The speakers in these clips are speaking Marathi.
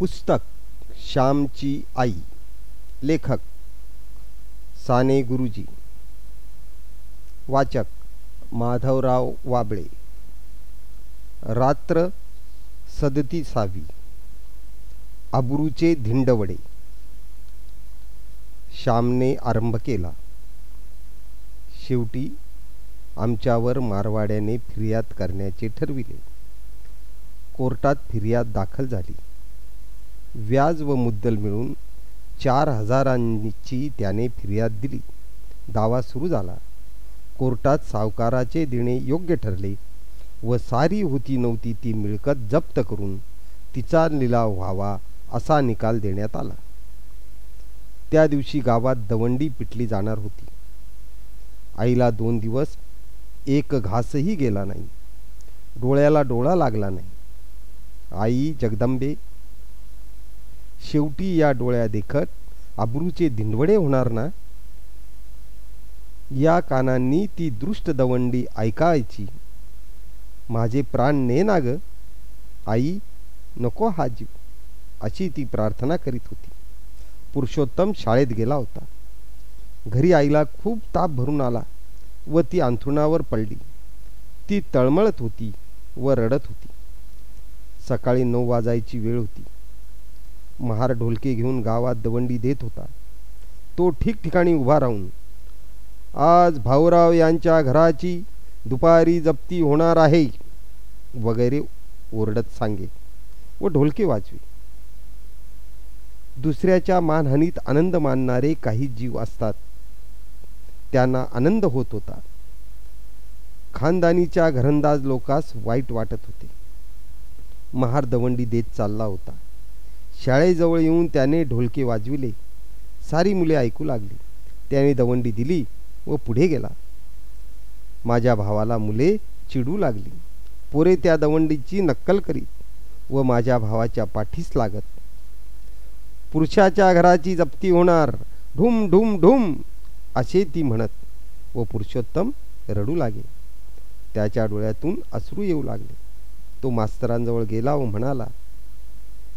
पुस्तक श्यामची आई लेखक साने गुरुजी वाचक माधवराव वाबळे रात्र सदतीसावी अब्रूचे धिंडवडे श्यामने आरंभ केला. शेवटी आमच्यावर मारवाड्याने फिर्याद करण्याचे ठरविले. कोर्टात फिर्याद दाखल झाली. व्याज व मुद्दल मिळून चार हजारांची त्याने फिर्याद दिली. दावा सुरू झाला. कोर्टात सावकाराचे देणे योग्य ठरले व सारी होती नव्हती ती मिळकत जप्त करून तिचा लिलाव व्हावा असा निकाल देण्यात आला. त्या दिवशी गावात दवंडी पिटली जाणार होती. आईला दोन दिवस एक घासही गेला नाही. डोळ्याला डोळा लागला नाही. आई जगदंबे शेवटी या डोळ्या देखत अब्रूचे धिंडवडे होणार ना? या कानांनी ती दृष्ट दवंडी ऐकायची. माझे प्राण ने ना ग? आई नको हा जीव. अशी ती प्रार्थना करीत होती. पुरुषोत्तम शाळेत गेला होता. घरी आईला खूप ताप भरून आला व ती अंथरुणावर पडली. ती तळमळत होती व रडत होती. सकाळी नऊ वाजायची वेळ होती. महार ढोलके घेऊन गावात दवंडी देत होता. तो ठिकठिकाणी उभा राहून आज भाऊराव यांच्या घराची दुपारी जप्ती होणार आहे वगैरे ओरडत सांगे व ढोलके वाजवे. दुसऱ्याच्या मानहानीत आनंद मानणारे काही जीव असतात. त्यांना आनंद होत होता. खानदानीच्या घरंदाज लोकास वाईट वाटत होते. महार दवंडी देत चालला होता. शाळेजवळ येऊन त्याने ढोलके वाजविले. सारी मुले ऐकू लागली. त्याने दवंडी दिली व पुढे गेला. माझ्या भावाला मुले चिडू लागली. पोरे त्या दवंडीची नक्कल करीत व माझ्या भावाच्या पाठीस लागत. पुरुषाच्या घराची जप्ती होणार. ढुम ढुम ढुम असे ती म्हणत व पुरुषोत्तम रडू लागे. त्याच्या डोळ्यातून अश्रू येऊ लागले. तो मास्तरांजवळ गेला व म्हणाला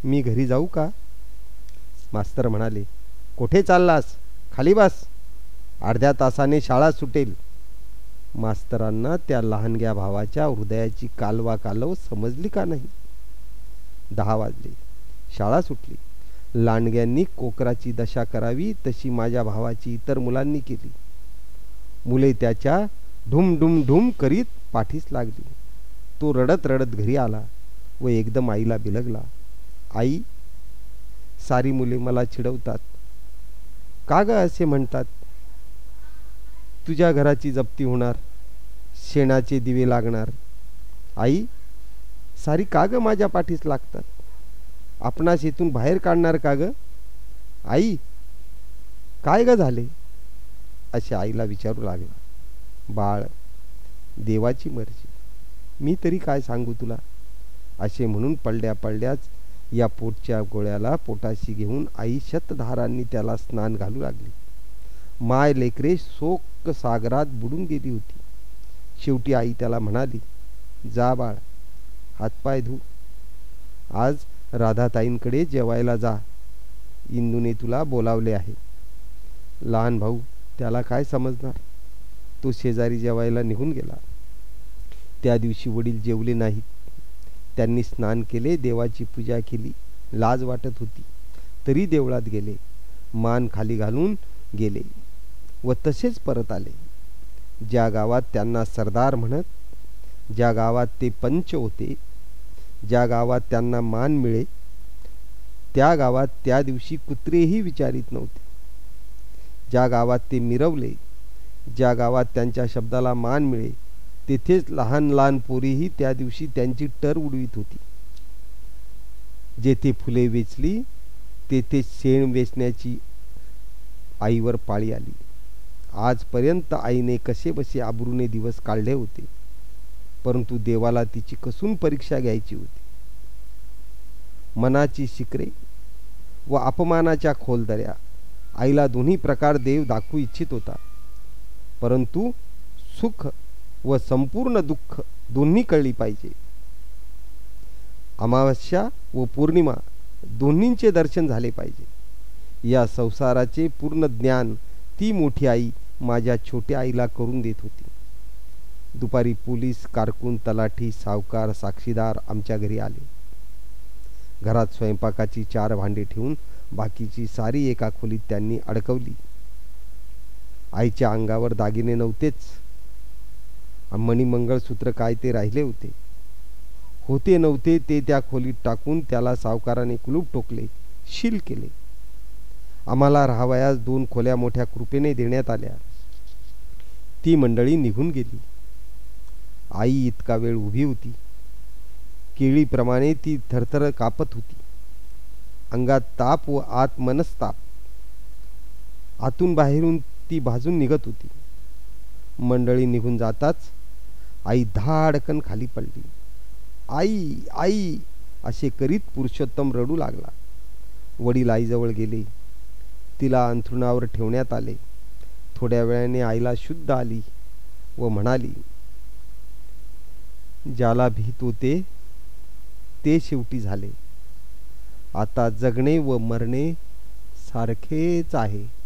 मी घरी जाऊ का? मास्तर म्हणाले कोठे चाललास? खाली बस. अर्ध्या तासाने शाळा सुटेल. मास्तरांना त्या लहानग्या भावाच्या हृदयाची कालवा कालव समजली का नाही? दहा वाजले. शाळा सुटली. लांडग्यांनी कोकराची दशा करावी तशी माझ्या भावाची इतर मुलांनी केली. मुले त्याच्या ढुम ढुम ढुम करीत पाठीस लागली. तो रडत रडत घरी आला व एकदम आईला बिलगला. आई सारी मुले मला चिडवतात. का ग असे म्हणतात? तुझ्या घराची जप्ती होणार शेणाचे दिवे लागणार. आई सारी का ग माझ्या पाठीस लागतात? आपणास इथून बाहेर काढणार का ग? आई काय ग झाले? असे आईला विचारू लागला. बाळ देवाची मर्जी. मी तरी काय सांगू तुला? असे म्हणून पडल्या पडल्याच या पोटच्या गोळ्याला पोटाशी घेऊन आई शतधारांनी त्याला स्नान घालू लागली. माय लेकरे शोक सागरात बुडून गेली होती. शेवटी आई त्याला म्हणाली जा बाळ हातपाय धू. आज राधाताईंकडे जेवायला जा. इंदूने तुला बोलावले आहे. लहान भाऊ त्याला काय समजणार? तो शेजारी जेवायला निघून गेला. त्या दिवशी वडील जेवले नाहीत. त्यांनी स्नान केले देवाची पूजा केली. लाज वाटत होती. तरी देवळात गेले. मान खाली घालून गेले व तसेच परत आले. ज्या गावात त्यांना सरदार म्हणत ज्या गावात ते पंच होते ज्या गावात त्यांना मान मिळे त्या गावात त्या दिवशी कुत्रेही विचारित नव्हते. ज्या गावात ते मिरवले ज्या गावात त्यांच्या शब्दाला मान मिळे तेथेच लहान लहान पोरीही त्या दिवशी त्यांची टर उडवीत होती. जेथे फुले वेचली तेथे शेण वेचण्याची आईवर पाळी आली. आजपर्यंत आईने कसे बसे आबरूने दिवस काढले होते परंतु देवाला तिची कसून परीक्षा घ्यायची होती. मनाची शिकरे व अपमानाच्या खोलदऱ्या आईला दोन्ही प्रकार देव दाखवू इच्छित होता परंतु सुख व संपूर्ण दुःख दोन्ही कळली पाहिजे. अमावस्या व पौर्णिमा दोन्हींचे दर्शन झाले पाहिजे. या संसाराचे पूर्ण ज्ञान ती मोठी आई माझ्या छोट्या आईला करून देत होती. दुपारी पोलीस कारकून तलाठी सावकार साक्षीदार आमच्या घरी आले. घरात स्वयंपाकाची चार भांडी ठेवून बाकीची सारी एका खोलीत त्यांनी अडकवली. आईच्या अंगावर दागिने नव्हतेच. मणिमंगळसूत्र काय ते राहिले होते. होते नव्हते ते त्या खोलीत टाकून त्याला सावकाराने कुलूप टोकले शील केले. आम्हाला राहावयास दोन खोल्या मोठ्या कृपेने देण्यात आल्या. ती मंडळी निघून गेली. आई इतका वेळ उभी होती. केळीप्रमाणे ती थरथर कापत होती. अंगात ताप व आत मनस्ताप. आतून बाहेरून ती भाजून निघत होती. मंडळी निघून जाताच आई धाडकन खाली पडली. आई आई असे करीत पुरुषोत्तम रडू लागला. वडील आईजवळ गेले. तिला अंथरुणावर ठेवण्यात आले. थोड्या वेळाने आईला शुद्ध आली व म्हणाली ज्याला भीत होते ते शेवटी झाले. आता जगणे व मरणे सारखेच आहे.